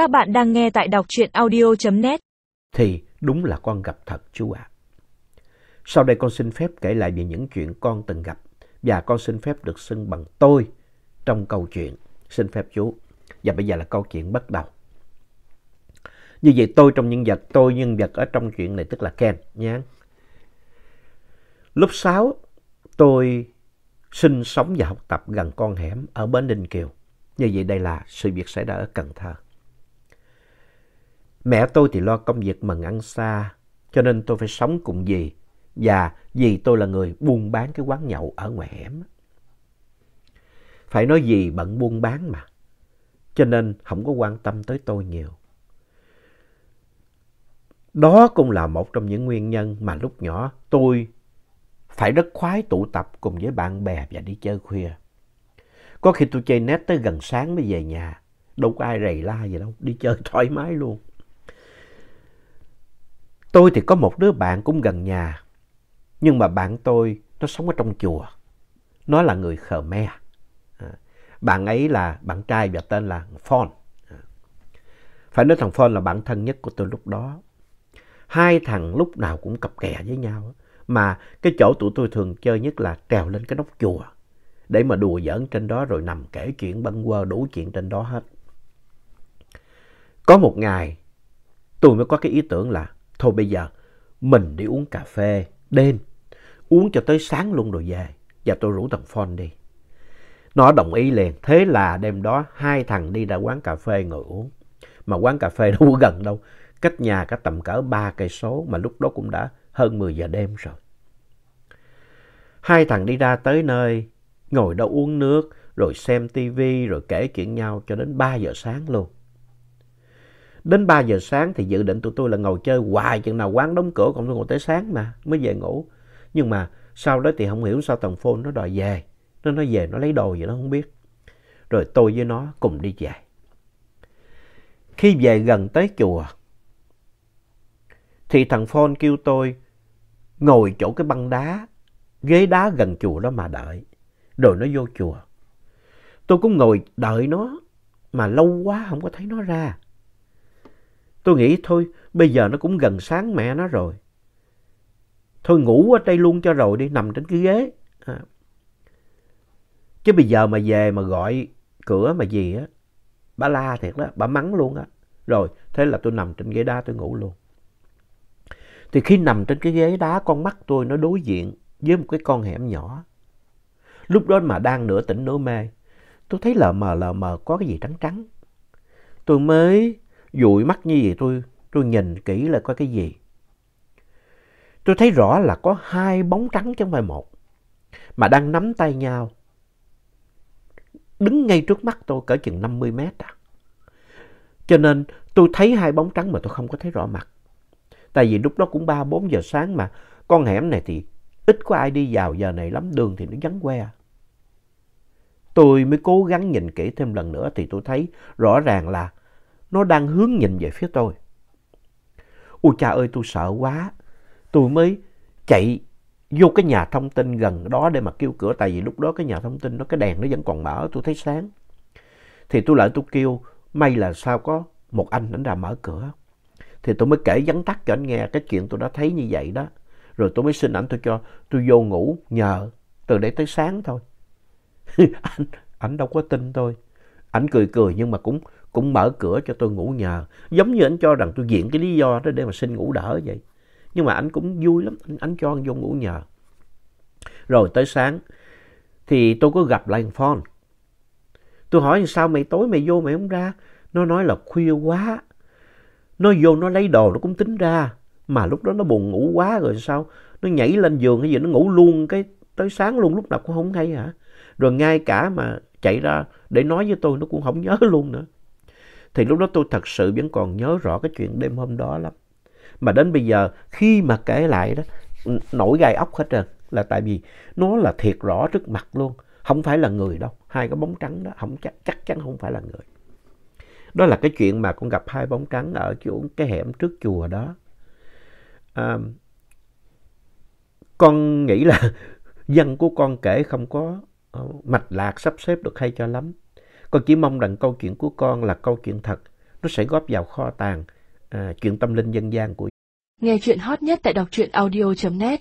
Các bạn đang nghe tại đọc truyện audio.net. Thì đúng là con gặp thật chú ạ. Sau đây con xin phép kể lại về những chuyện con từng gặp và con xin phép được xưng bằng tôi trong câu chuyện. Xin phép chú. Và bây giờ là câu chuyện bắt đầu. Như vậy tôi trong nhân vật, tôi nhân vật ở trong chuyện này tức là Ken nhé. Lúc 6 tôi sinh sống và học tập gần con hẻm ở Bến Ninh Kiều. Như vậy đây là sự việc xảy ra ở Cần Thơ. Mẹ tôi thì lo công việc mần ăn xa, cho nên tôi phải sống cùng dì. Và dì tôi là người buôn bán cái quán nhậu ở ngoài hẻm. Phải nói gì bận buôn bán mà, cho nên không có quan tâm tới tôi nhiều. Đó cũng là một trong những nguyên nhân mà lúc nhỏ tôi phải rất khoái tụ tập cùng với bạn bè và đi chơi khuya. Có khi tôi chơi nét tới gần sáng mới về nhà, đâu có ai rầy la gì đâu, đi chơi thoải mái luôn. Tôi thì có một đứa bạn cũng gần nhà, nhưng mà bạn tôi nó sống ở trong chùa. Nó là người Khmer. À, bạn ấy là bạn trai và tên là Phon. À, phải nói thằng Phon là bạn thân nhất của tôi lúc đó. Hai thằng lúc nào cũng cặp kè với nhau. Mà cái chỗ tụi tôi thường chơi nhất là trèo lên cái nóc chùa. Để mà đùa giỡn trên đó rồi nằm kể chuyện băng quơ đủ chuyện trên đó hết. Có một ngày tôi mới có cái ý tưởng là thôi bây giờ mình đi uống cà phê đêm. Uống cho tới sáng luôn rồi về. Và tôi rủ thằng Phon đi. Nó đồng ý liền. Thế là đêm đó hai thằng đi ra quán cà phê ngồi uống. Mà quán cà phê đâu có gần đâu. Cách nhà cả tầm cỡ ba cây số mà lúc đó cũng đã hơn 10 giờ đêm rồi. Hai thằng đi ra tới nơi, ngồi đó uống nước, rồi xem tivi, rồi kể chuyện nhau cho đến 3 giờ sáng luôn. Đến 3 giờ sáng thì dự định tụi tôi là ngồi chơi hoài chừng nào quán đóng cửa còn tôi ngồi tới sáng mà mới về ngủ. Nhưng mà sau đó thì không hiểu sao thằng phone nó đòi về. Nó nói về nó lấy đồ gì nó không biết. Rồi tôi với nó cùng đi về. Khi về gần tới chùa thì thằng Phone kêu tôi ngồi chỗ cái băng đá, ghế đá gần chùa đó mà đợi. Rồi nó vô chùa. Tôi cũng ngồi đợi nó mà lâu quá không có thấy nó ra. Tôi nghĩ thôi bây giờ nó cũng gần sáng mẹ nó rồi. Thôi ngủ ở đây luôn cho rồi đi, nằm trên cái ghế. À. Chứ bây giờ mà về mà gọi cửa mà gì á, bà la thiệt đó, bà mắng luôn á. Rồi, thế là tôi nằm trên ghế đá tôi ngủ luôn. Thì khi nằm trên cái ghế đá, con mắt tôi nó đối diện với một cái con hẻm nhỏ. Lúc đó mà đang nửa tỉnh nửa mê, tôi thấy lờ mờ lờ mờ có cái gì trắng trắng. Tôi mới dụi mắt như vậy tôi, tôi nhìn kỹ là có cái gì. Tôi thấy rõ là có hai bóng trắng chứ không phải một, mà đang nắm tay nhau. Đứng ngay trước mắt tôi cỡ chừng 50 mét à. Cho nên tôi thấy hai bóng trắng mà tôi không có thấy rõ mặt. Tại vì lúc đó cũng 3-4 giờ sáng mà con hẻm này thì ít có ai đi vào giờ này lắm, đường thì nó vắng que. Tôi mới cố gắng nhìn kỹ thêm lần nữa thì tôi thấy rõ ràng là nó đang hướng nhìn về phía tôi. Ôi cha ơi tôi sợ quá. Tôi mới chạy vô cái nhà thông tin gần đó để mà kêu cửa. Tại vì lúc đó cái nhà thông tin nó cái đèn nó vẫn còn mở tôi thấy sáng. Thì tôi lại tôi kêu may là sao có một anh đánh ra mở cửa. Thì tôi mới kể vắn tắt cho anh nghe cái chuyện tôi đã thấy như vậy đó. Rồi tôi mới xin ảnh tôi cho tôi vô ngủ nhờ từ đây tới sáng thôi. anh, ảnh đâu có tin tôi. Ảnh cười cười nhưng mà cũng cũng mở cửa cho tôi ngủ nhờ. Giống như anh cho rằng tôi diện cái lý do đó để mà xin ngủ đỡ vậy. Nhưng mà anh cũng vui lắm, anh, anh cho anh vô ngủ nhờ. Rồi tới sáng thì tôi có gặp lại thằng Tôi hỏi sao mày tối mày vô mày không ra? Nó nói là khuya quá. Nó vô nó lấy đồ nó cũng tính ra. Mà lúc đó nó buồn ngủ quá rồi sao? Nó nhảy lên giường hay gì nó ngủ luôn cái tới sáng luôn lúc nào cũng không hay hả? Rồi ngay cả mà chạy ra để nói với tôi nó cũng không nhớ luôn nữa. Thì lúc đó tôi thật sự vẫn còn nhớ rõ cái chuyện đêm hôm đó lắm. Mà đến bây giờ khi mà kể lại đó, nổi gai ốc hết trơn. Là tại vì nó là thiệt rõ trước mặt luôn. Không phải là người đâu. Hai cái bóng trắng đó không chắc, chắc chắn không phải là người. Đó là cái chuyện mà con gặp hai bóng trắng ở chỗ cái hẻm trước chùa đó. À, con nghĩ là dân của con kể không có ờ, mạch lạc sắp xếp được hay cho lắm. Con chỉ mong rằng câu chuyện của con là câu chuyện thật. Nó sẽ góp vào kho tàng à, chuyện tâm linh dân gian của Nghe chuyện hot nhất tại đọc truyện audio.net